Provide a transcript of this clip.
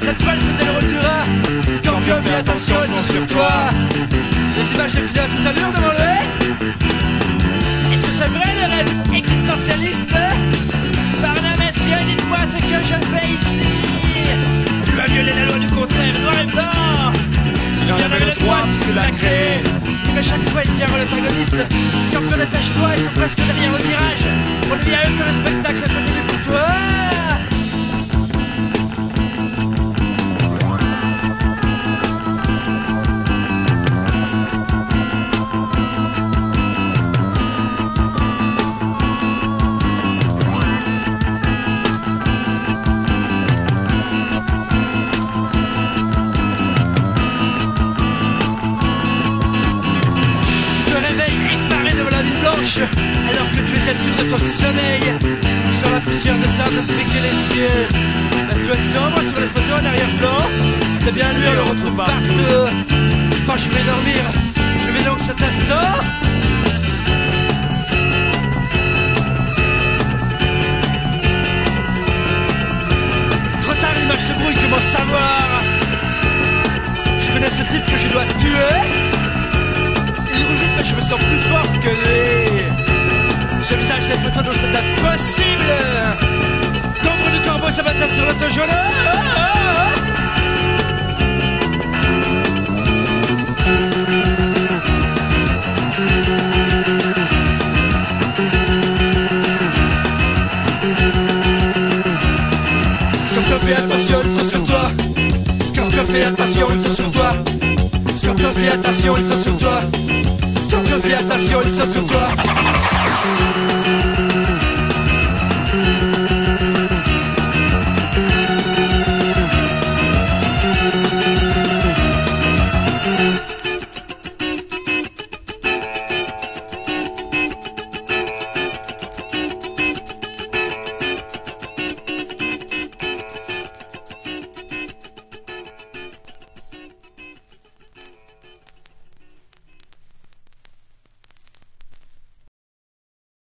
Cette fois, elle faisait le rôle du rat. Scorpion, fais attention, ils sont sur toi. Les images défilaient à toute allure devant le Est-ce que c'est vrai le rêve existentialiste Barnum, messieurs, dites-moi ce que je fais ici. Tu vas violé la loi du contraire, noir et blanc. Il y en avait le droit puisque l'a créé. Mais chaque fois, il tire l'antagoniste. Scorpion, dépêche-toi, il faut presque devenir le virage. Sommeil. Sur la poussière de sable piquer les cieux. La silhouette sombre sur les photos en arrière-plan C'était bien lui, on le retrouve partout Quand je vais dormir, je vais donc cet instant. Trop tard, l'image se brouille, comment savoir? Je connais ce type que je dois tuer. Il roule vite, mais je me sens plus fort que lui. Ce visage des photos, non, c'est impossible. D'ombre du corbeau, ça va sur l'autojournal. Fais attention, ils sont sur toi. Scorpion, fais attention, ils sont sur toi. Scorpion, fais attention, ils sont sur toi. Scorpion, fais attention, ils sont sur toi. Thank you.